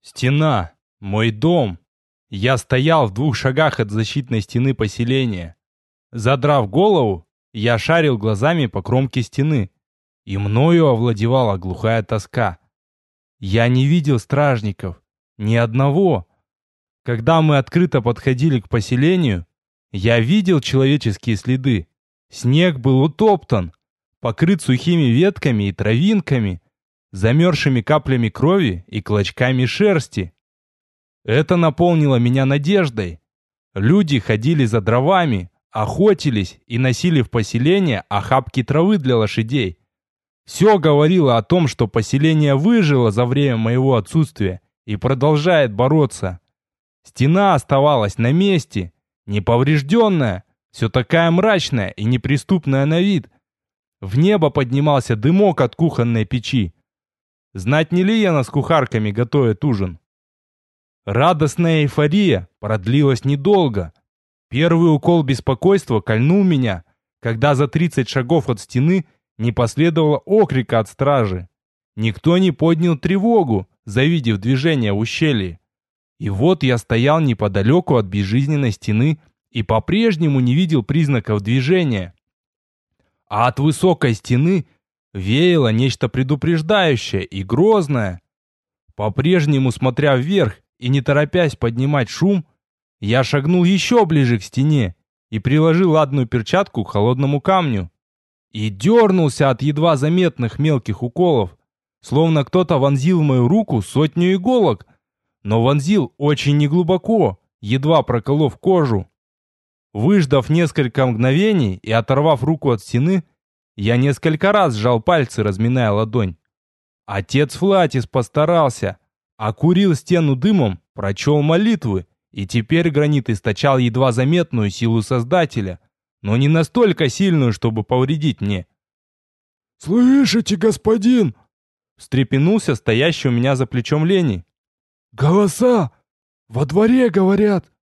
Стена. Мой дом. Я стоял в двух шагах от защитной стены поселения. Задрав голову, я шарил глазами по кромке стены, и мною овладевала глухая тоска. Я не видел стражников, ни одного. Когда мы открыто подходили к поселению, я видел человеческие следы. Снег был утоптан, покрыт сухими ветками и травинками, замерзшими каплями крови и клочками шерсти. Это наполнило меня надеждой. Люди ходили за дровами, охотились и носили в поселение охапки травы для лошадей. Все говорило о том, что поселение выжило за время моего отсутствия и продолжает бороться. Стена оставалась на месте, неповрежденная, все такая мрачная и неприступная на вид. В небо поднимался дымок от кухонной печи. Знать не Лиена с кухарками готовит ужин. Радостная эйфория продлилась недолго. Первый укол беспокойства кольнул меня, когда за 30 шагов от стены не последовало окрика от стражи. Никто не поднял тревогу, завидев движение в ущелье. И вот я стоял неподалеку от безжизненной стены и по-прежнему не видел признаков движения. А от высокой стены веяло нечто предупреждающее и грозное. По-прежнему смотря вверх и не торопясь поднимать шум, я шагнул еще ближе к стене и приложил ладную перчатку к холодному камню. И дернулся от едва заметных мелких уколов, словно кто-то вонзил в мою руку сотню иголок, но вонзил очень неглубоко, едва проколов кожу. Выждав несколько мгновений и оторвав руку от стены, я несколько раз сжал пальцы, разминая ладонь. Отец Флатис постарался, окурил стену дымом, прочел молитвы, и теперь гранит источал едва заметную силу Создателя, но не настолько сильную, чтобы повредить мне. «Слышите, господин?» встрепенулся стоящий у меня за плечом Лени. «Голоса! Во дворе говорят!»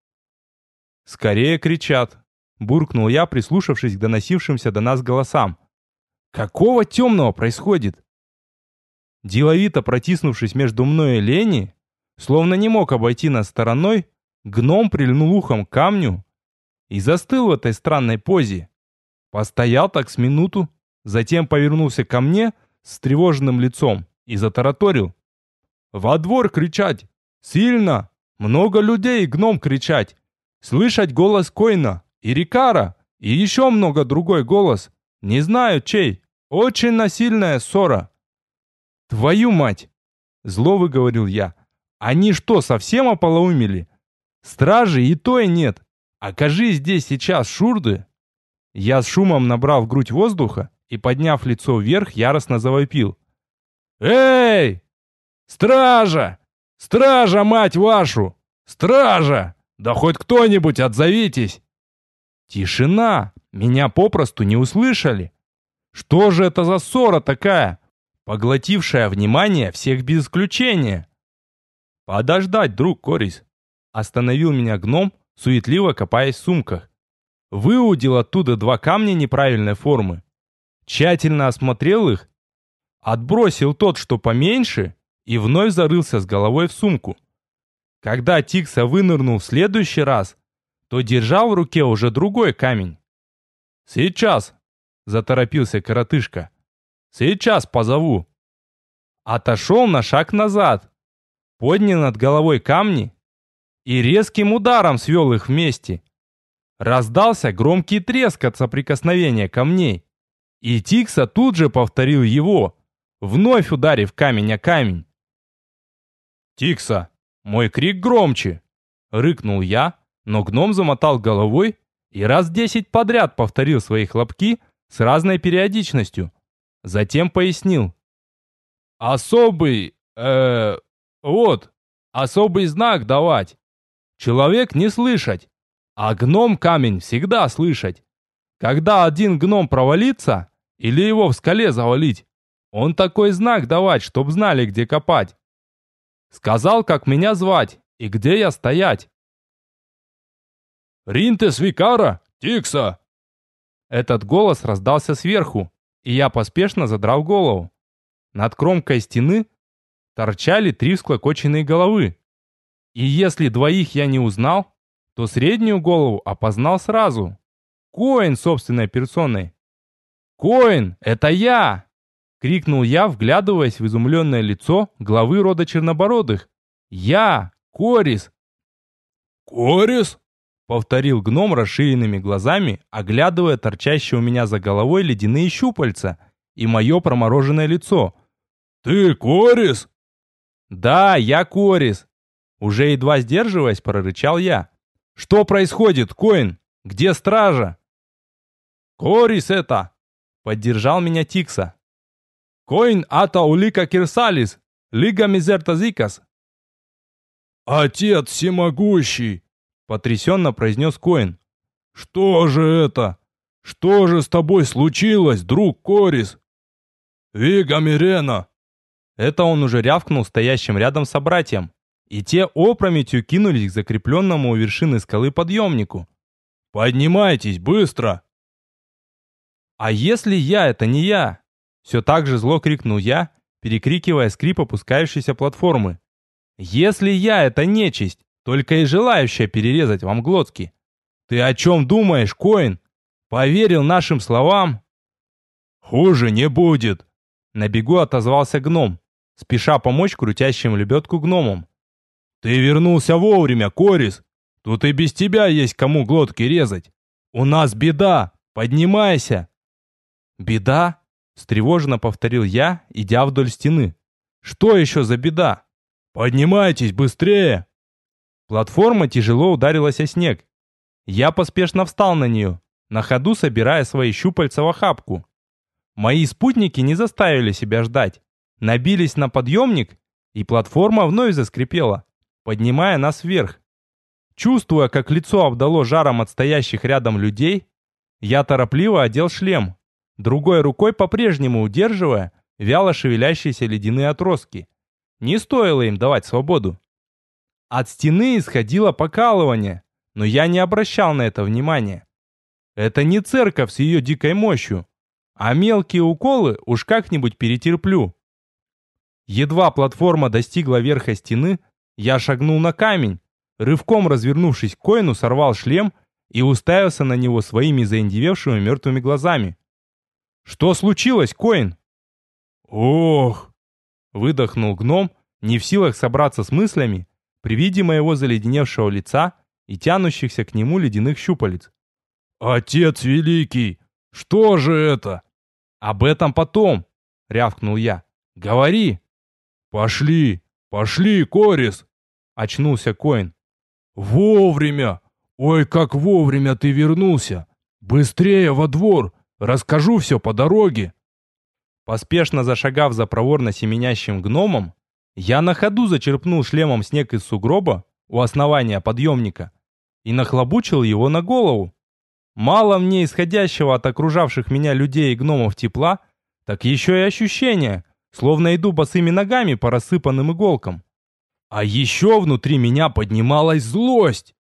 «Скорее кричат!» буркнул я, прислушавшись к доносившимся до нас голосам. «Какого темного происходит?» Деловито протиснувшись между мной и Лени, словно не мог обойти нас стороной, гном прильнул ухом к камню и застыл в этой странной позе. Постоял так с минуту, затем повернулся ко мне с тревожным лицом и затараторил. «Во двор кричать! Сильно! Много людей гном кричать! Слышать голос Койна и Рикара и еще много другой голос! Не знаю чей! Очень насильная ссора!» «Твою мать!» Зло выговорил я. «Они что, совсем ополоумели? Стражи и то и нет. Окажись здесь сейчас шурды!» Я с шумом набрал в грудь воздуха и, подняв лицо вверх, яростно завопил. «Эй! Стража! Стража, мать вашу! Стража! Да хоть кто-нибудь отзовитесь!» Тишина! Меня попросту не услышали. Что же это за ссора такая, поглотившая внимание всех без исключения? Подождать, друг Корис. Остановил меня гном, суетливо копаясь в сумках. Выудил оттуда два камня неправильной формы. Тщательно осмотрел их, отбросил тот, что поменьше, и вновь зарылся с головой в сумку. Когда Тикса вынырнул в следующий раз, то держал в руке уже другой камень. «Сейчас!» — заторопился коротышка. «Сейчас позову!» Отошел на шаг назад, поднял над головой камни и резким ударом свел их вместе. Раздался громкий треск от соприкосновения камней, и Тикса тут же повторил его, вновь ударив камень о камень. «Тикса, мой крик громче!» — рыкнул я, но гном замотал головой и раз десять подряд повторил свои хлопки с разной периодичностью. Затем пояснил. «Особый... э вот, особый знак давать. Человек не слышать, а гном камень всегда слышать. Когда один гном провалится, или его в скале завалить, он такой знак давать, чтоб знали, где копать. Сказал, как меня звать и где я стоять. «Ринтес Викара! Тикса!» Этот голос раздался сверху, и я поспешно задрал голову. Над кромкой стены торчали три всклокоченные головы. И если двоих я не узнал, то среднюю голову опознал сразу. Коин собственной персоной. «Коин, это я!» — крикнул я, вглядываясь в изумленное лицо главы рода Чернобородых. «Я! Корис!» «Корис?» — повторил гном расширенными глазами, оглядывая торчащие у меня за головой ледяные щупальца и мое промороженное лицо. «Ты Корис?» «Да, я Корис!» Уже едва сдерживаясь, прорычал я. «Что происходит, Коин? Где стража?» «Корис это!» — поддержал меня Тикса. «Коин ата улика кирсалис, лига мизертазикас». «Отец всемогущий!» — потрясенно произнес Коин. «Что же это? Что же с тобой случилось, друг Корис?» «Вига Мирена!» Это он уже рявкнул стоящим рядом собратьям, и те опрометью кинулись к закрепленному у вершины скалы подъемнику. «Поднимайтесь, быстро!» «А если я, это не я?» Все так же зло крикнул я, перекрикивая скрип опускающейся платформы. «Если я, это нечисть, только и желающая перерезать вам глотки. Ты о чем думаешь, Коин? Поверил нашим словам?» «Хуже не будет!» На бегу отозвался гном, спеша помочь крутящим лебедку гномам. «Ты вернулся вовремя, Корис! Тут и без тебя есть кому глотки резать! У нас беда! Поднимайся!» «Беда?» — встревоженно повторил я, идя вдоль стены. «Что еще за беда?» «Поднимайтесь быстрее!» Платформа тяжело ударилась о снег. Я поспешно встал на нее, на ходу собирая свои щупальца в охапку. Мои спутники не заставили себя ждать. Набились на подъемник, и платформа вновь заскрипела, поднимая нас вверх. Чувствуя, как лицо обдало жаром от стоящих рядом людей, я торопливо одел шлем, другой рукой по-прежнему удерживая вяло шевелящиеся ледяные отростки. Не стоило им давать свободу. От стены исходило покалывание, но я не обращал на это внимания. Это не церковь с ее дикой мощью, а мелкие уколы уж как-нибудь перетерплю. Едва платформа достигла верха стены, я шагнул на камень, рывком развернувшись к Коину, сорвал шлем и уставился на него своими заиндевевшими мертвыми глазами. «Что случилось, Коин?» «Ох!» — выдохнул гном, не в силах собраться с мыслями при виде моего заледеневшего лица и тянущихся к нему ледяных щупалец. «Отец великий! Что же это?» «Об этом потом!» — рявкнул я. «Говори!» «Пошли! Пошли, Корис!» — очнулся Коин. «Вовремя! Ой, как вовремя ты вернулся! Быстрее во двор! Расскажу все по дороге!» Поспешно зашагав за проворно семенящим гномом, я на ходу зачерпнул шлемом снег из сугроба у основания подъемника и нахлобучил его на голову. Мало мне исходящего от окружавших меня людей и гномов тепла, так еще и ощущение, словно иду босыми ногами по рассыпанным иголкам. А еще внутри меня поднималась злость.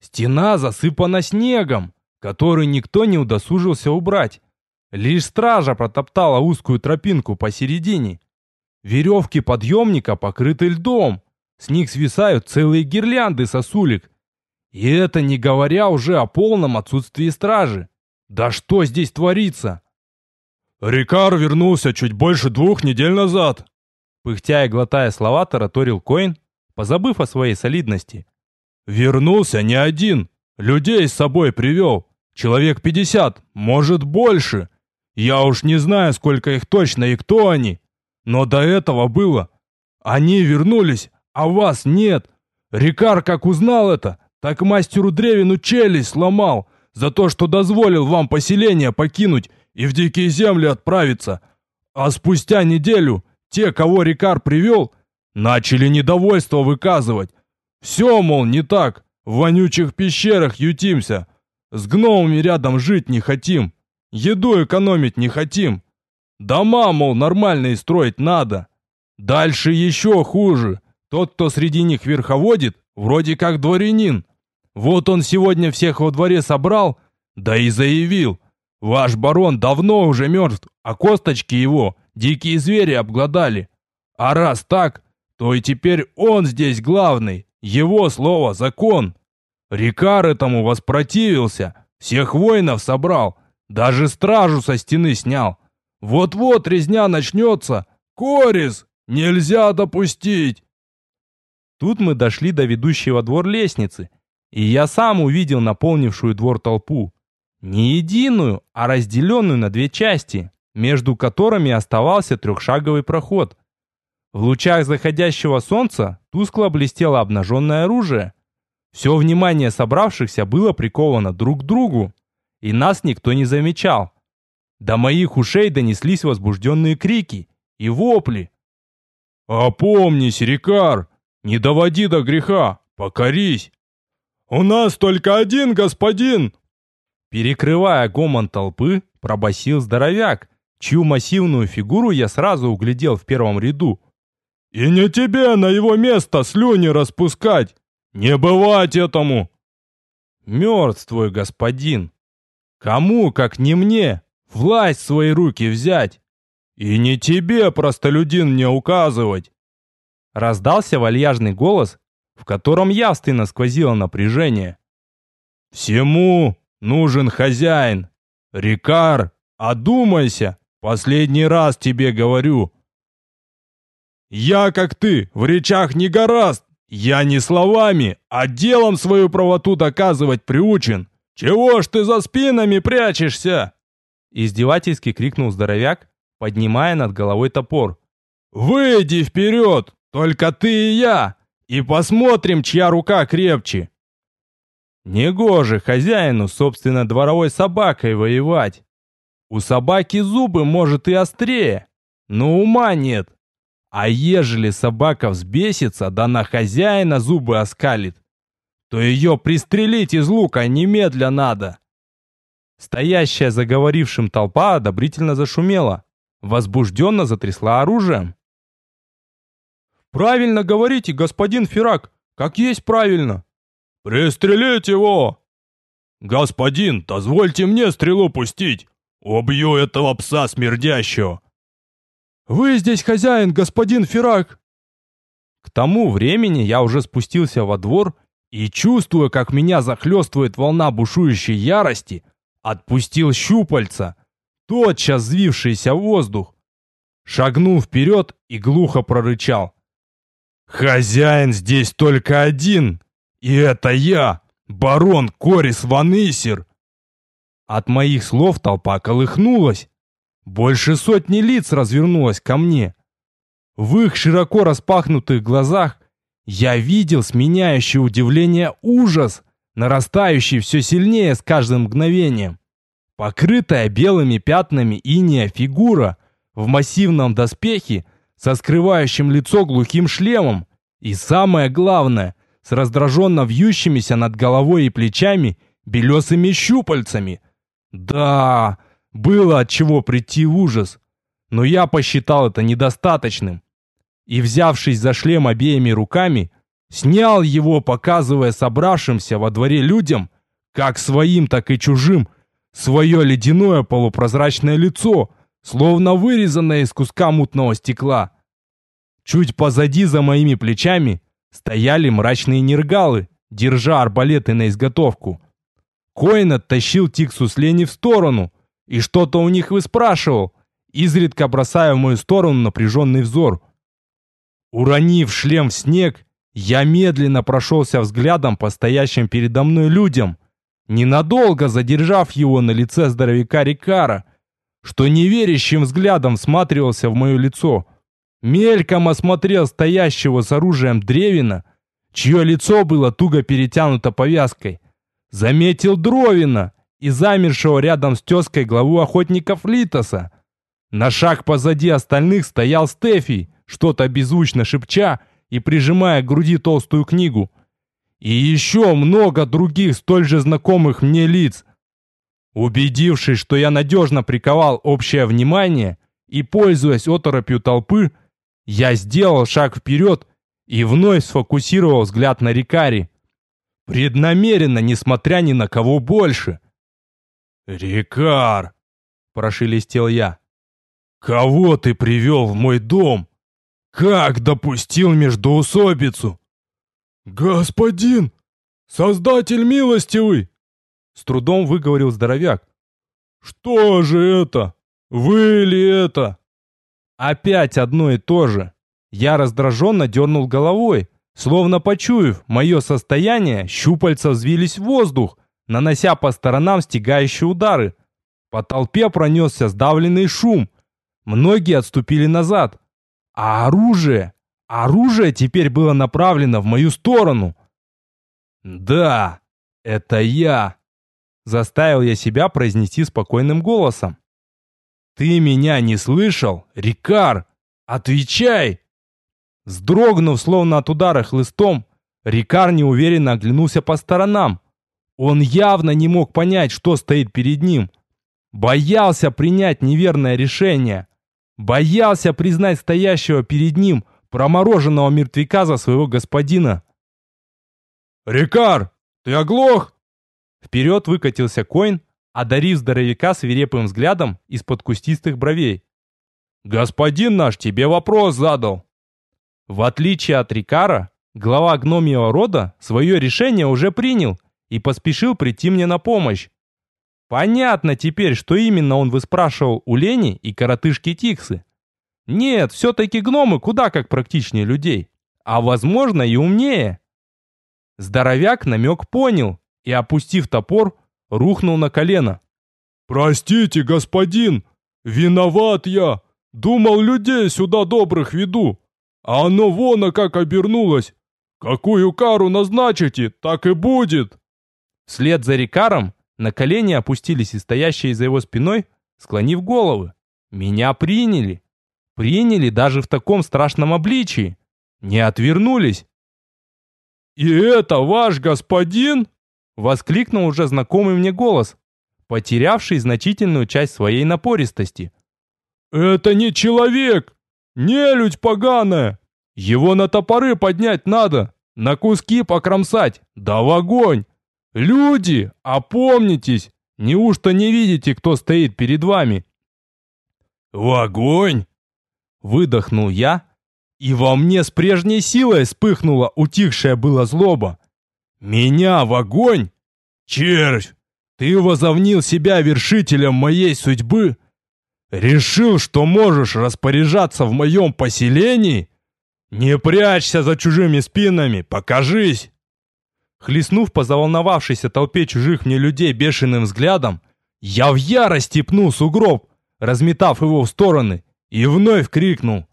Стена засыпана снегом, который никто не удосужился убрать. Лишь стража протоптала узкую тропинку посередине. Веревки подъемника покрыты льдом. С них свисают целые гирлянды сосулек. И это не говоря уже о полном отсутствии стражи. Да что здесь творится? Рикар вернулся чуть больше двух недель назад. Пыхтя и глотая слова, тараторил Коин, позабыв о своей солидности. Вернулся не один. Людей с собой привел. Человек пятьдесят, может больше. Я уж не знаю, сколько их точно и кто они. Но до этого было. Они вернулись, а вас нет. Рикар как узнал это, так мастеру Древину челюсть сломал за то, что дозволил вам поселение покинуть и в дикие земли отправиться. А спустя неделю те, кого Рикар привел, начали недовольство выказывать. Все, мол, не так. В вонючих пещерах ютимся. С гномами рядом жить не хотим. Еду экономить не хотим. Дома, мол, нормальные строить надо. Дальше еще хуже. Тот, кто среди них верховодит, вроде как дворянин. Вот он сегодня всех во дворе собрал, да и заявил. Ваш барон давно уже мертв, а косточки его дикие звери обглодали. А раз так, то и теперь он здесь главный, его слово закон. Рикар этому воспротивился, всех воинов собрал, даже стражу со стены снял. Вот-вот резня начнется. Корис, нельзя допустить. Тут мы дошли до ведущей во двор лестницы, и я сам увидел наполнившую двор толпу. Не единую, а разделенную на две части, между которыми оставался трехшаговый проход. В лучах заходящего солнца тускло блестело обнаженное оружие. Все внимание собравшихся было приковано друг к другу, и нас никто не замечал. До моих ушей донеслись возбужденные крики и вопли. «Опомнись, Рикар! Не доводи до греха! Покорись! У нас только один господин!» Перекрывая гомон толпы, пробасил здоровяк, чью массивную фигуру я сразу углядел в первом ряду. «И не тебе на его место слюни распускать! Не бывать этому!» «Мертв твой господин! Кому, как не мне, власть в свои руки взять?» «И не тебе, простолюдин, мне указывать!» Раздался вальяжный голос, в котором явственно сквозило напряжение. «Всему нужен хозяин! Рикар, одумайся! Последний раз тебе говорю!» «Я, как ты, в речах не гораст! Я не словами, а делом свою правоту доказывать приучен! Чего ж ты за спинами прячешься?» Издевательски крикнул здоровяк, поднимая над головой топор. «Выйди вперед! Только ты и я! И посмотрим, чья рука крепче!» Негоже хозяину, собственно, дворовой собакой воевать. У собаки зубы, может, и острее, но ума нет. А ежели собака взбесится, да на хозяина зубы оскалит, то ее пристрелить из лука немедля надо. Стоящая заговорившим толпа одобрительно зашумела, возбужденно затрясла оружием. «Правильно говорите, господин Фирак, как есть правильно!» «Пристрелить его!» «Господин, дозвольте мне стрелу пустить! Убью этого пса смердящего!» «Вы здесь хозяин, господин Фирак!» К тому времени я уже спустился во двор и, чувствуя, как меня захлестывает волна бушующей ярости, отпустил щупальца, тотчас взвившийся в воздух. Шагнул вперед и глухо прорычал. «Хозяин здесь только один, и это я, барон Корис Ванысер!» От моих слов толпа колыхнулась. Больше сотни лиц развернулось ко мне. В их широко распахнутых глазах я видел сменяющий удивление ужас, нарастающий все сильнее с каждым мгновением. Покрытая белыми пятнами иния фигура в массивном доспехе со скрывающим лицо глухим шлемом и, самое главное, с раздраженно вьющимися над головой и плечами белесыми щупальцами. Да, было от чего прийти в ужас, но я посчитал это недостаточным. И, взявшись за шлем обеими руками, Снял его, показывая собравшимся во дворе людям, как своим, так и чужим, свое ледяное полупрозрачное лицо, словно вырезанное из куска мутного стекла. Чуть позади за моими плечами стояли мрачные нергалы, держа арбалеты на изготовку. Коин оттащил Тиксус Лени в сторону и что-то у них выспрашивал, изредка бросая в мою сторону напряженный взор. Уронив шлем в снег, я медленно прошелся взглядом по стоящим передо мной людям, ненадолго задержав его на лице здоровяка Рикара, что неверящим взглядом всматривался в мое лицо. Мельком осмотрел стоящего с оружием Древина, чье лицо было туго перетянуто повязкой. Заметил Дровина и замершего рядом с тезкой главу охотников Литоса. На шаг позади остальных стоял Стефи, что-то беззвучно шепча и прижимая к груди толстую книгу. И еще много других столь же знакомых мне лиц. Убедившись, что я надежно приковал общее внимание и пользуясь оторопью толпы, я сделал шаг вперед и вновь сфокусировал взгляд на Рикари. Преднамеренно, несмотря ни на кого больше. «Рикар!» – прошелестел я. «Кого ты привел в мой дом? Как допустил междоусобицу? Господин, создатель милостивый! С трудом выговорил здоровяк. Что же это? Вы ли это? Опять одно и то же. Я раздраженно дернул головой, словно почуяв мое состояние, щупальца взвились в воздух, нанося по сторонам стегающие удары. По толпе пронесся сдавленный шум. Многие отступили назад. А оружие? Оружие теперь было направлено в мою сторону. «Да, это я!» Заставил я себя произнести спокойным голосом. «Ты меня не слышал, Рикар? Отвечай!» Сдрогнув, словно от удара хлыстом, Рикар неуверенно оглянулся по сторонам. Он явно не мог понять, что стоит перед ним. Боялся принять неверное решение. Боялся признать стоящего перед ним промороженного мертвяка за своего господина. «Рикар, ты оглох?» Вперед выкатился Коин, одарив здоровяка свирепым взглядом из-под кустистых бровей. «Господин наш тебе вопрос задал». В отличие от Рикара, глава гномьего рода свое решение уже принял и поспешил прийти мне на помощь. Понятно теперь, что именно он выспрашивал у Лени и коротышки Тиксы. Нет, все-таки гномы куда как практичнее людей, а возможно и умнее. Здоровяк намек понял и, опустив топор, рухнул на колено. «Простите, господин, виноват я. Думал, людей сюда добрых веду. А оно вон а как обернулось. Какую кару назначите, так и будет!» Вслед за Рикаром на колени опустились и стоящие за его спиной, склонив головы. Меня приняли. Приняли даже в таком страшном обличии. Не отвернулись. «И это ваш господин?» Воскликнул уже знакомый мне голос, потерявший значительную часть своей напористости. «Это не человек! Нелюдь поганая! Его на топоры поднять надо, на куски покромсать, да в огонь! Люди, опомнитесь! Неужто не видите, кто стоит перед вами?» «В огонь!» Выдохнул я, и во мне с прежней силой вспыхнула утихшая была злоба. «Меня в огонь? Червь! Ты возомнил себя вершителем моей судьбы? Решил, что можешь распоряжаться в моем поселении? Не прячься за чужими спинами, покажись!» Хлестнув по заволновавшейся толпе чужих мне людей бешеным взглядом, я в ярости пнул сугроб, разметав его в стороны, и вновь крикнул.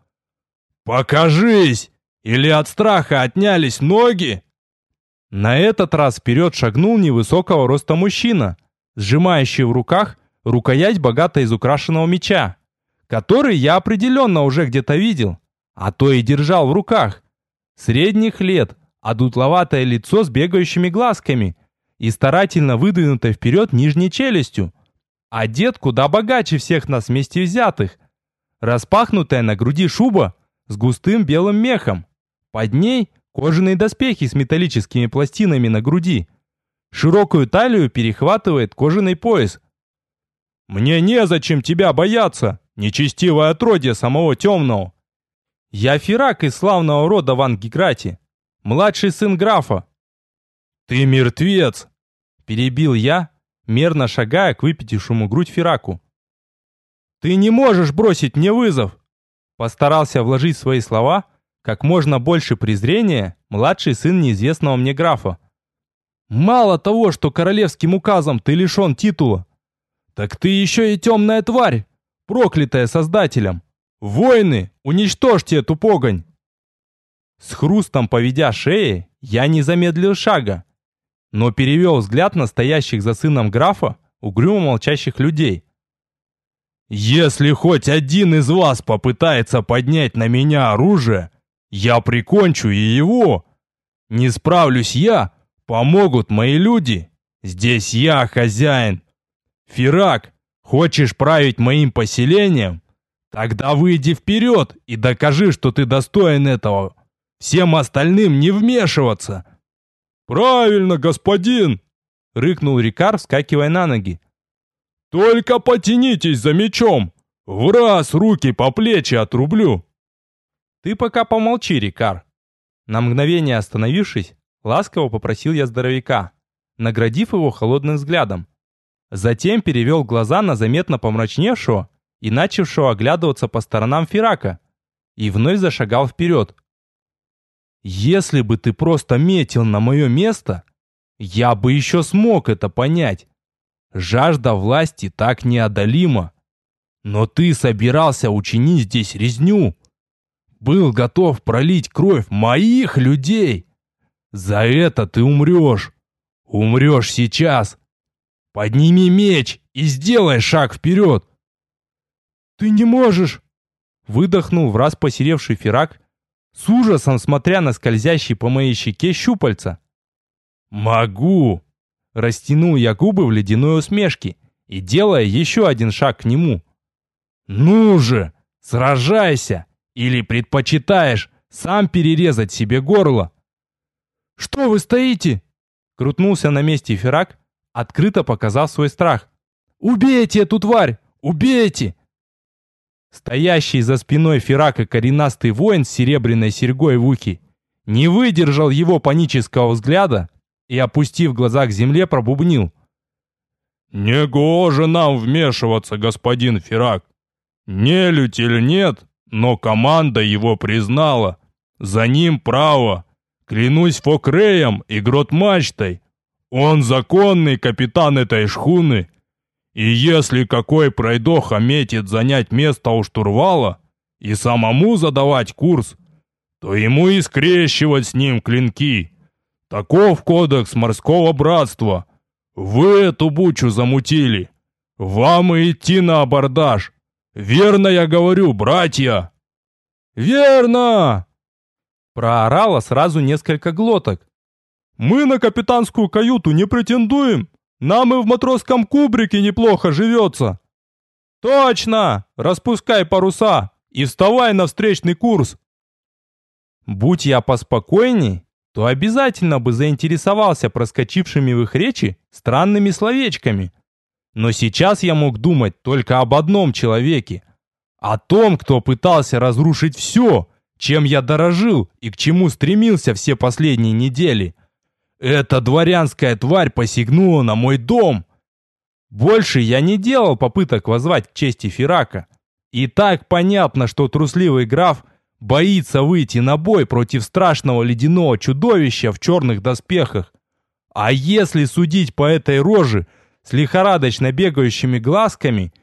«Покажись! Или от страха отнялись ноги?» На этот раз вперед шагнул невысокого роста мужчина, сжимающий в руках рукоять богато изукрашенного меча, который я определенно уже где-то видел, а то и держал в руках. Средних лет, а дутловатое лицо с бегающими глазками и старательно выдвинутой вперед нижней челюстью. Одет куда богаче всех нас вместе взятых. Распахнутая на груди шуба с густым белым мехом. Под ней кожаные доспехи с металлическими пластинами на груди. Широкую талию перехватывает кожаный пояс. «Мне незачем тебя бояться, нечестивое отродье самого темного!» «Я Фирак из славного рода Ван Гиграти, младший сын графа». «Ты мертвец!» – перебил я, мерно шагая к выпятившему грудь Фираку. «Ты не можешь бросить мне вызов!» Постарался вложить в свои слова как можно больше презрения младший сын неизвестного мне графа. «Мало того, что королевским указом ты лишен титула, так ты еще и темная тварь, проклятая создателем. Воины, уничтожьте эту погонь!» С хрустом поведя шеи, я не замедлил шага, но перевел взгляд на стоящих за сыном графа, угрюмо молчащих людей. «Если хоть один из вас попытается поднять на меня оружие, я прикончу и его. Не справлюсь я, помогут мои люди. Здесь я хозяин. Фирак, хочешь править моим поселением? Тогда выйди вперед и докажи, что ты достоин этого. Всем остальным не вмешиваться. Правильно, господин, рыкнул Рикар, вскакивая на ноги. Только потянитесь за мечом. В раз руки по плечи отрублю. Ты пока помолчи, Рикар. На мгновение остановившись, ласково попросил я здоровяка, наградив его холодным взглядом. Затем перевел глаза на заметно помрачневшего и начавшего оглядываться по сторонам Фирака, и вновь зашагал вперед. «Если бы ты просто метил на мое место, я бы еще смог это понять. Жажда власти так неодолима. Но ты собирался учинить здесь резню. Был готов пролить кровь моих людей. За это ты умрешь. Умрешь сейчас. Подними меч и сделай шаг вперед. Ты не можешь. Выдохнул в раз посеревший ферак, с ужасом смотря на скользящий по моей щеке щупальца. «Могу!» Растянул я губы в ледяной усмешке и делая еще один шаг к нему. «Ну же, сражайся! Или предпочитаешь сам перерезать себе горло?» «Что вы стоите?» Крутнулся на месте Ферак, открыто показав свой страх. «Убейте эту тварь! Убейте!» Стоящий за спиной Ферака коренастый воин с серебряной серьгой в ухе не выдержал его панического взгляда и, опустив глаза к земле, пробубнил. «Негоже нам вмешиваться, господин Ферак. Нелюдь или нет, но команда его признала. За ним право. Клянусь Фокреем и Грот-мачтой. Он законный капитан этой шхуны. И если какой пройдоха метит занять место у штурвала и самому задавать курс, то ему и скрещивать с ним клинки». Таков кодекс морского братства. Вы эту бучу замутили. Вам и идти на абордаж. Верно я говорю, братья. Верно! Проорало сразу несколько глоток. Мы на капитанскую каюту не претендуем. Нам и в матросском кубрике неплохо живется. Точно! Распускай паруса и вставай на встречный курс. Будь я поспокойней, то обязательно бы заинтересовался проскочившими в их речи странными словечками. Но сейчас я мог думать только об одном человеке. О том, кто пытался разрушить все, чем я дорожил и к чему стремился все последние недели. Эта дворянская тварь посягнула на мой дом. Больше я не делал попыток возвать к чести Ферака. И так понятно, что трусливый граф – боится выйти на бой против страшного ледяного чудовища в черных доспехах. А если судить по этой роже с лихорадочно бегающими глазками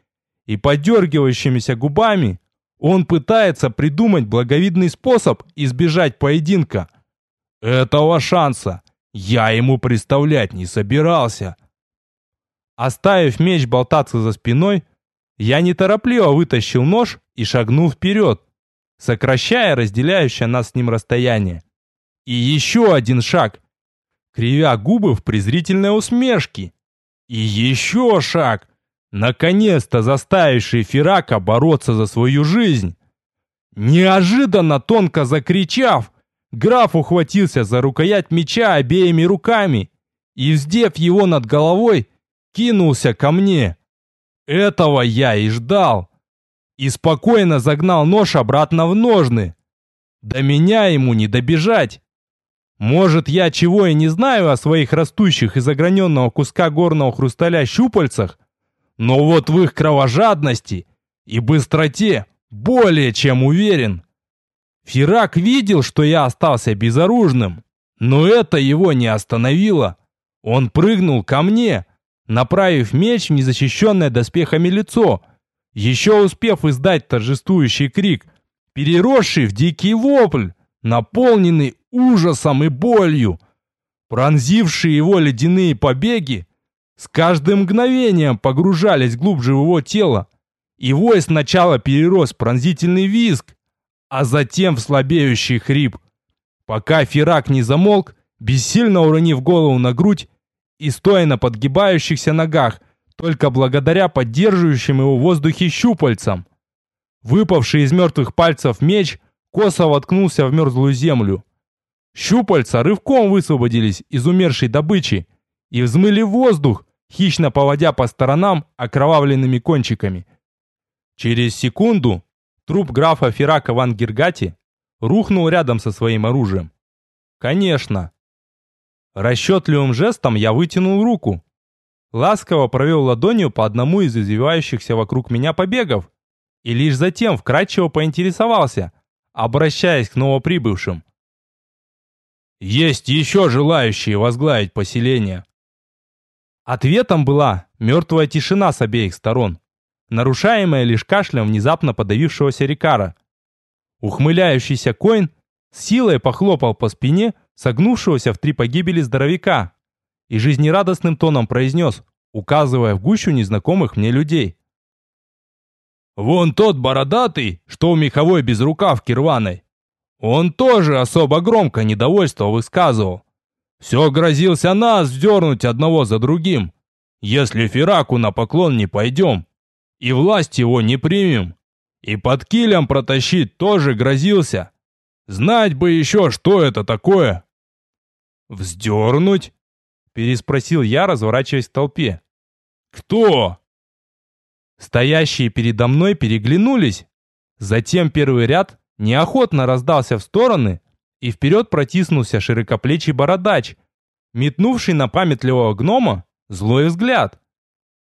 и подергивающимися губами, он пытается придумать благовидный способ избежать поединка. Этого шанса я ему представлять не собирался. Оставив меч болтаться за спиной, я неторопливо вытащил нож и шагнул вперед, сокращая разделяющее нас с ним расстояние. И еще один шаг, кривя губы в презрительной усмешке. И еще шаг, наконец-то заставивший Ферака бороться за свою жизнь. Неожиданно тонко закричав, граф ухватился за рукоять меча обеими руками и, вздев его над головой, кинулся ко мне. Этого я и ждал и спокойно загнал нож обратно в ножны. До меня ему не добежать. Может, я чего и не знаю о своих растущих из ограненного куска горного хрусталя щупальцах, но вот в их кровожадности и быстроте более чем уверен. Фирак видел, что я остался безоружным, но это его не остановило. Он прыгнул ко мне, направив меч в незащищенное доспехами лицо — еще успев издать торжествующий крик, переросший в дикий вопль, наполненный ужасом и болью. Пронзившие его ледяные побеги с каждым мгновением погружались глубже в его тело, и вой сначала перерос пронзительный визг, а затем в слабеющий хрип. Пока Фирак не замолк, бессильно уронив голову на грудь и стоя на подгибающихся ногах – только благодаря поддерживающим его в воздухе щупальцам. Выпавший из мертвых пальцев меч косо воткнулся в мерзлую землю. Щупальца рывком высвободились из умершей добычи и взмыли воздух, хищно поводя по сторонам окровавленными кончиками. Через секунду труп графа Ферака Ван Гергати рухнул рядом со своим оружием. Конечно. Расчетливым жестом я вытянул руку. Ласково провел ладонью по одному из извивающихся вокруг меня побегов и лишь затем вкратчиво поинтересовался, обращаясь к новоприбывшим. «Есть еще желающие возглавить поселение?» Ответом была мертвая тишина с обеих сторон, нарушаемая лишь кашлем внезапно подавившегося Рикара. Ухмыляющийся Коин с силой похлопал по спине согнувшегося в три погибели здоровяка и жизнерадостным тоном произнес, указывая в гущу незнакомых мне людей. «Вон тот бородатый, что у меховой безрукавки рваной. Он тоже особо громко недовольство высказывал. Все грозился нас вздернуть одного за другим, если Фераку на поклон не пойдем, и власть его не примем. И под килем протащить тоже грозился. Знать бы еще, что это такое. «Вздернуть?» – переспросил я, разворачиваясь в толпе. «Кто?» Стоящие передо мной переглянулись. Затем первый ряд неохотно раздался в стороны, и вперед протиснулся широкоплечий бородач, метнувший на памятливого гнома злой взгляд.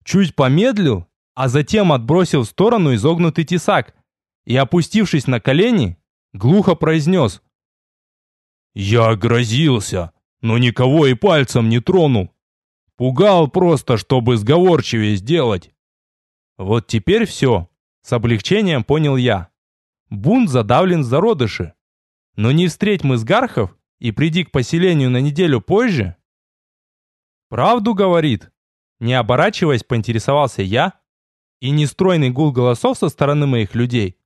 Чуть помедлил, а затем отбросил в сторону изогнутый тесак и, опустившись на колени, глухо произнес. «Я грозился, но никого и пальцем не тронул. Пугал просто, чтобы сговорчивее сделать». Вот теперь все, с облегчением понял я. Бунт задавлен в зародыши. Но не встреть мы с Гархов и приди к поселению на неделю позже. Правду говорит. Не оборачиваясь, поинтересовался я, и нестройный гул голосов со стороны моих людей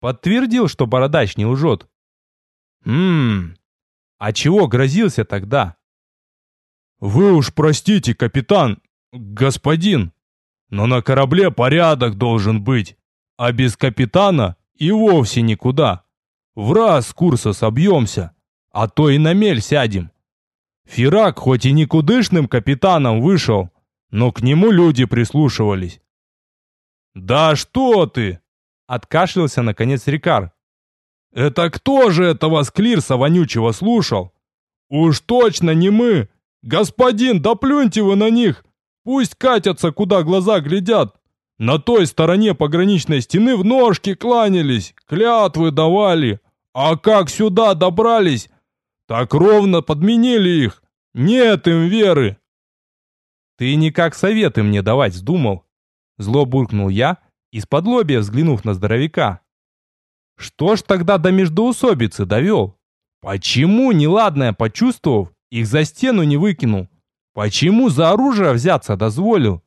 подтвердил, что бородач не лжет. Ммм, а чего грозился тогда? Вы уж простите, капитан, господин, но на корабле порядок должен быть, а без капитана и вовсе никуда. В раз с курса собьемся, а то и на мель сядем. Фирак хоть и никудышным капитаном вышел, но к нему люди прислушивались. «Да что ты!» — откашлялся наконец Рикар. «Это кто же этого склирса вонючего слушал? Уж точно не мы! Господин, да плюньте вы на них! Пусть катятся, куда глаза глядят! На той стороне пограничной стены в ножки кланялись, клятвы давали, а как сюда добрались, так ровно подменили их. Нет им веры. Ты никак советы мне давать вздумал. Зло буркнул я, из-под лобья взглянув на здоровяка. Что ж тогда до междоусобицы довел? Почему, неладное почувствовав, их за стену не выкинул? Почему за оружие взяться дозволил?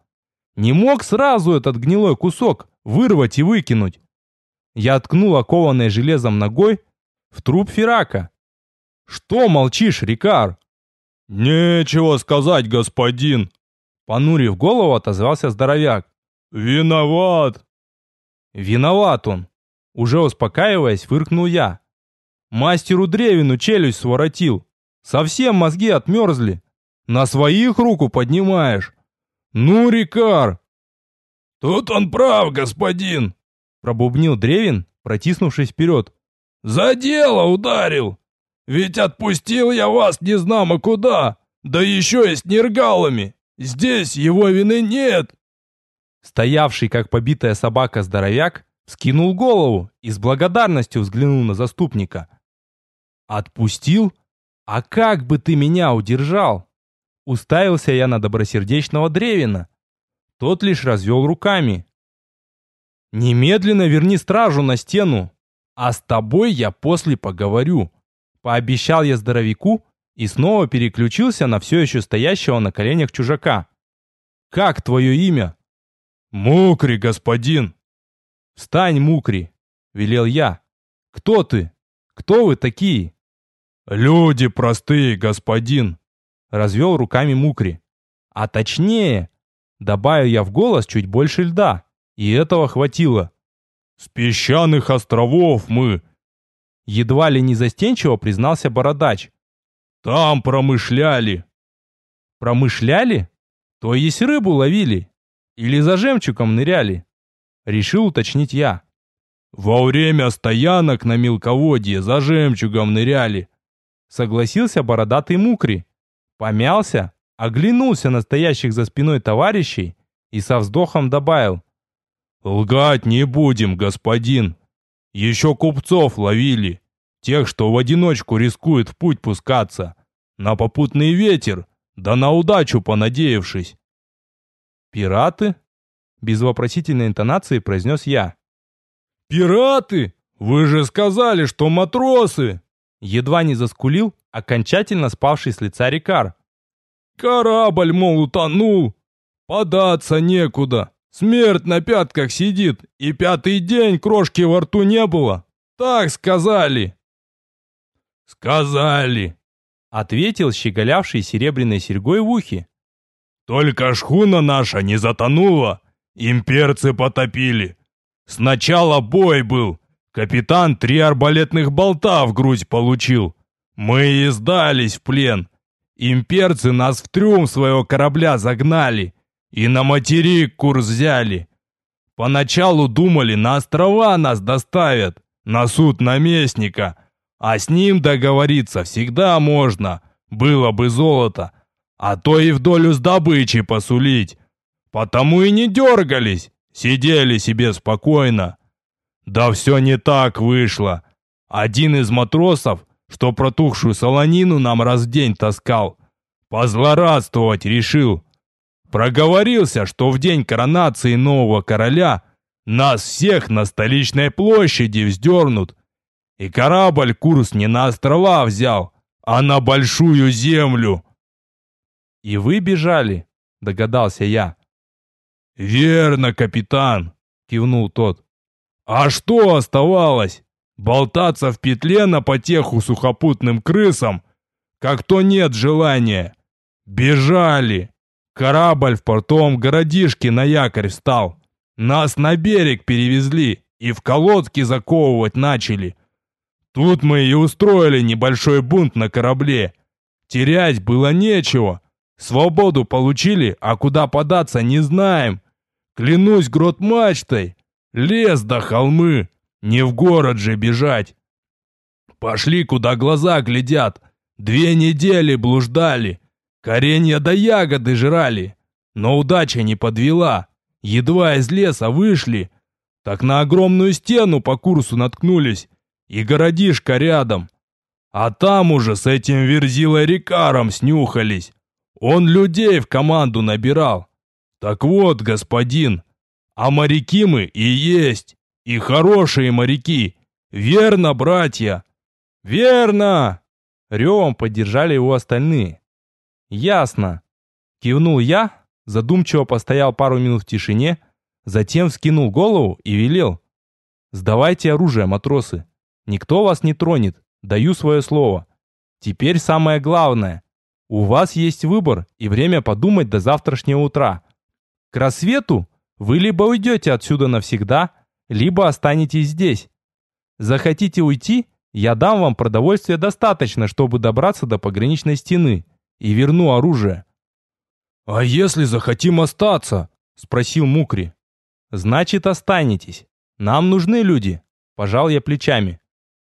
Не мог сразу этот гнилой кусок вырвать и выкинуть. Я ткнул окованной железом ногой в труп Ферака. «Что молчишь, Рикар?» «Нечего сказать, господин!» Понурив голову, отозвался здоровяк. «Виноват!» «Виноват он!» Уже успокаиваясь, фыркнул я. «Мастеру Древину челюсть своротил. Совсем мозги отмерзли. На своих руку поднимаешь. Ну, Рикар!» «Тут он прав, господин!» Пробубнил Древин, протиснувшись вперед. «За дело ударил! Ведь отпустил я вас не знамо куда, да еще и с нергалами! Здесь его вины нет!» Стоявший, как побитая собака, здоровяк скинул голову и с благодарностью взглянул на заступника. «Отпустил? А как бы ты меня удержал?» Уставился я на добросердечного Древина. Тот лишь развел руками. «Немедленно верни стражу на стену, а с тобой я после поговорю», пообещал я здоровяку и снова переключился на все еще стоящего на коленях чужака. «Как твое имя?» «Мукри, господин!» «Встань, Мукри!» — велел я. «Кто ты? Кто вы такие?» «Люди простые, господин!» — развел руками Мукри. «А точнее!» — добавил я в голос чуть больше льда, и этого хватило. «С песчаных островов мы!» Едва ли не застенчиво признался бородач. «Там промышляли!» «Промышляли? То есть рыбу ловили?» Или за жемчугом ныряли? Решил уточнить я. Во время стоянок на мелководье за жемчугом ныряли. Согласился бородатый мукри. Помялся, оглянулся на стоящих за спиной товарищей и со вздохом добавил. «Лгать не будем, господин. Еще купцов ловили. Тех, что в одиночку рискуют в путь пускаться. На попутный ветер, да на удачу понадеявшись». «Пираты?» Без вопросительной интонации произнес я. «Пираты? Вы же сказали, что матросы!» Едва не заскулил окончательно спавший с лица Рикар. «Корабль, мол, утонул! Податься некуда! Смерть на пятках сидит, и пятый день крошки во рту не было! Так сказали!» «Сказали!» — ответил щеголявший серебряной серьгой в ухе. «Только шхуна наша не затонула, имперцы потопили. Сначала бой был, капитан три арбалетных болта в грудь получил. Мы и сдались в плен. Имперцы нас в трюм своего корабля загнали и на материк курс взяли. Поначалу думали, на острова нас доставят, на суд наместника, а с ним договориться всегда можно, было бы золото, а то и в долю с добычей посулить. Потому и не дергались, сидели себе спокойно. Да все не так вышло. Один из матросов, что протухшую солонину нам раз в день таскал, позлорадствовать решил. Проговорился, что в день коронации нового короля нас всех на столичной площади вздернут. И корабль курс не на острова взял, а на большую землю. «И вы бежали?» — догадался я. «Верно, капитан!» — кивнул тот. «А что оставалось? Болтаться в петле на потеху сухопутным крысам? Как то нет желания. Бежали. Корабль в портовом городишке на якорь встал. Нас на берег перевезли и в колодки заковывать начали. Тут мы и устроили небольшой бунт на корабле. Терять было нечего. Свободу получили, а куда податься не знаем. Клянусь грот мачтой. Лес до холмы. Не в город же бежать. Пошли, куда глаза глядят. Две недели блуждали. Коренья до ягоды жрали. Но удача не подвела. Едва из леса вышли. Так на огромную стену по курсу наткнулись. И городишко рядом. А там уже с этим Верзилой Рикаром снюхались. Он людей в команду набирал. Так вот, господин, а моряки мы и есть, и хорошие моряки. Верно, братья? Верно! Ревом поддержали его остальные. Ясно. Кивнул я, задумчиво постоял пару минут в тишине, затем вскинул голову и велел. Сдавайте оружие, матросы. Никто вас не тронет, даю свое слово. Теперь самое главное. У вас есть выбор и время подумать до завтрашнего утра. К рассвету вы либо уйдете отсюда навсегда, либо останетесь здесь. Захотите уйти, я дам вам продовольствия достаточно, чтобы добраться до пограничной стены и верну оружие. «А если захотим остаться?» – спросил Мукри. «Значит, останетесь. Нам нужны люди», – пожал я плечами.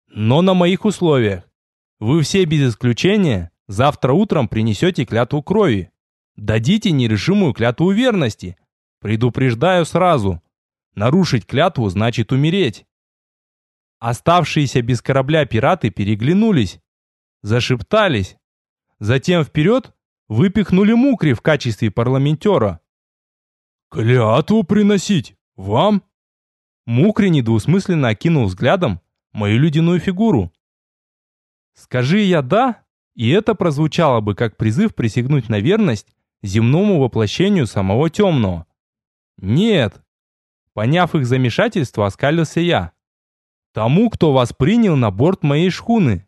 «Но на моих условиях. Вы все без исключения завтра утром принесете клятву крови. Дадите нерешимую клятву верности. Предупреждаю сразу. Нарушить клятву значит умереть. Оставшиеся без корабля пираты переглянулись, зашептались. Затем вперед выпихнули Мукри в качестве парламентера. «Клятву приносить? Вам?» Мукри недвусмысленно окинул взглядом мою ледяную фигуру. «Скажи я «да», и это прозвучало бы как призыв присягнуть на верность земному воплощению самого темного. Нет. Поняв их замешательство, оскалился я. Тому, кто вас принял на борт моей шхуны.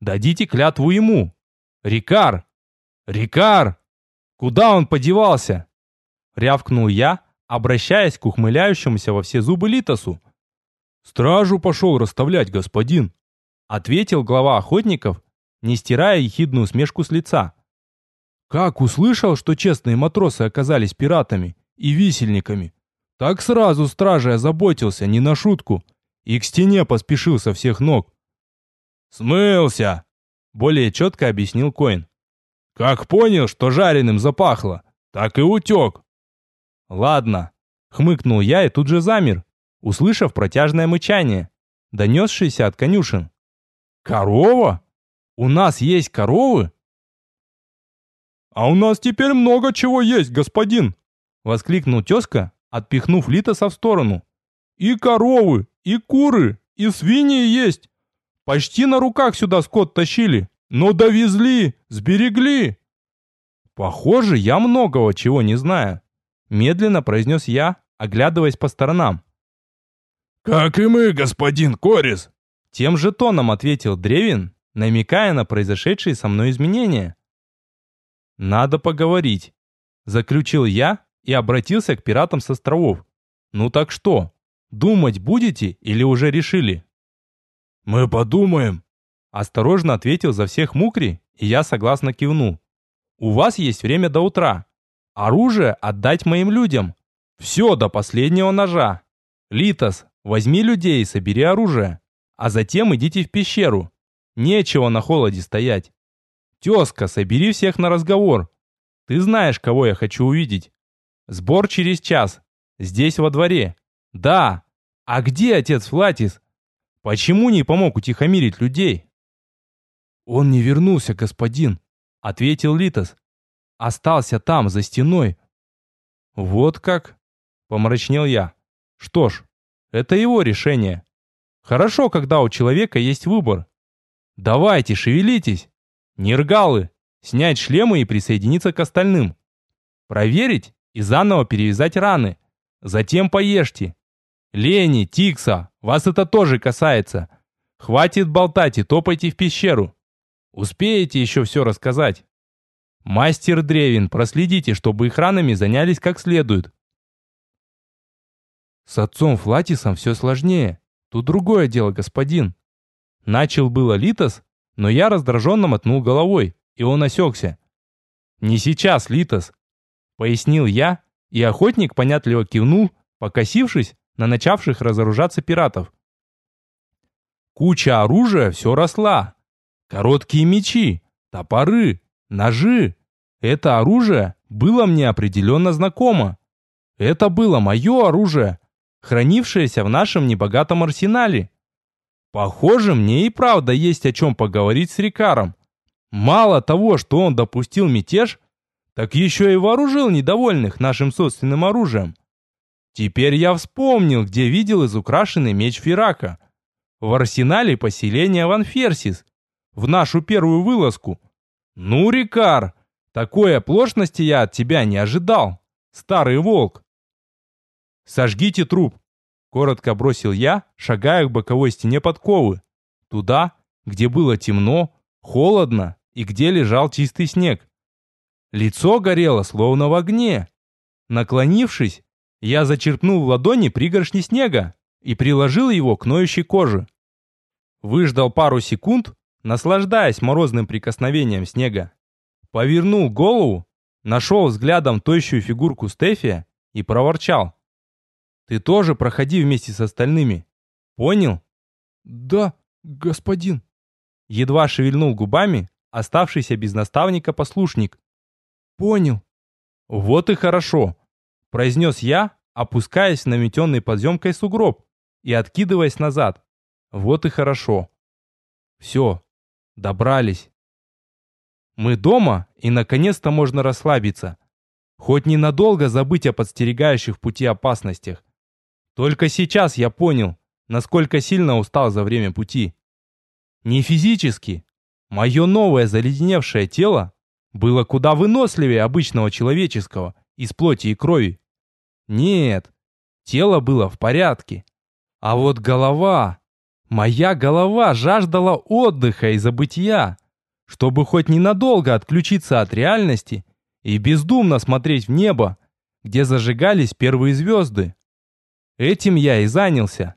Дадите клятву ему. Рикар! Рикар! Куда он подевался? Рявкнул я, обращаясь к ухмыляющемуся во все зубы Литосу. «Стражу пошел расставлять, господин», — ответил глава охотников, не стирая ехидную усмешку с лица. Как услышал, что честные матросы оказались пиратами и висельниками, так сразу стражей озаботился, не на шутку, и к стене поспешил со всех ног. «Смылся!» — более четко объяснил Коин. «Как понял, что жареным запахло, так и утек». «Ладно», — хмыкнул я и тут же замер, услышав протяжное мычание, донесшееся от конюшен. «Корова? У нас есть коровы?» «А у нас теперь много чего есть, господин!» — воскликнул тезка, отпихнув Литоса в сторону. «И коровы, и куры, и свиньи есть. Почти на руках сюда скот тащили, но довезли, сберегли». «Похоже, я многого чего не знаю», — медленно произнес я, оглядываясь по сторонам. «Как и мы, господин Корис!» Тем же тоном ответил Древин, намекая на произошедшие со мной изменения. «Надо поговорить», — заключил я и обратился к пиратам с островов. «Ну так что, думать будете или уже решили?» «Мы подумаем», — осторожно ответил за всех Мукри, и я согласно кивнул. «У вас есть время до утра. Оружие отдать моим людям. Все до последнего ножа. Литос, возьми людей и собери оружие, а затем идите в пещеру. Нечего на холоде стоять. Тезка, собери всех на разговор. Ты знаешь, кого я хочу увидеть. Сбор через час. Здесь во дворе. Да. А где отец Флатис? Почему не помог утихомирить людей? Он не вернулся, господин, ответил Литос. Остался там, за стеной. Вот как? Помрачнел я. Что ж, это его решение. Хорошо, когда у человека есть выбор. Давайте, шевелитесь. Нергалы, снять шлемы и присоединиться к остальным. Проверить и заново перевязать раны. Затем поешьте. Лени, Тикса, вас это тоже касается. Хватит болтать и топайте в пещеру. Успеете еще все рассказать. Мастер Древин, проследите, чтобы их ранами занялись как следует. С отцом Флатисом все сложнее. Тут другое дело, господин. Начал было Литос, но я раздраженно мотнул головой, и он осекся. «Не сейчас, Литос!» — пояснил я, и охотник понятливо кивнул, покосившись на начавших разоружаться пиратов. Куча оружия все росла. Короткие мечи, топоры, ножи. Это оружие было мне определенно знакомо. Это было мое оружие, хранившееся в нашем небогатом арсенале. Похоже, мне и правда есть о чем поговорить с Рикаром. Мало того, что он допустил мятеж, так еще и вооружил недовольных нашим собственным оружием. Теперь я вспомнил, где видел изукрашенный меч Ферака. В арсенале поселения Ванферсис. В нашу первую вылазку. Ну, Рикар, такой оплошности я от тебя не ожидал. Старый волк. Сожгите труп. Коротко бросил я, шагая к боковой стене подковы. Туда, где было темно, холодно и где лежал чистый снег. Лицо горело, словно в огне. Наклонившись, я зачерпнул в ладони пригоршни снега и приложил его к ноющей коже. Выждал пару секунд, наслаждаясь морозным прикосновением снега. Повернул голову, нашел взглядом тощую фигурку Стефия и проворчал. «Ты тоже проходи вместе с остальными. Понял?» «Да, господин». Едва шевельнул губами оставшийся без наставника послушник. Понял. Вот и хорошо, произнес я, опускаясь на метенный подъемкой сугроб и откидываясь назад. Вот и хорошо. Все, добрались. Мы дома, и наконец-то можно расслабиться. Хоть ненадолго забыть о подстерегающих пути опасностях. Только сейчас я понял, насколько сильно устал за время пути. Не физически. Мое новое заледеневшее тело было куда выносливее обычного человеческого из плоти и крови. Нет, тело было в порядке. А вот голова... Моя голова жаждала отдыха и забытия, чтобы хоть ненадолго отключиться от реальности и бездумно смотреть в небо, где зажигались первые звезды. Этим я и занялся.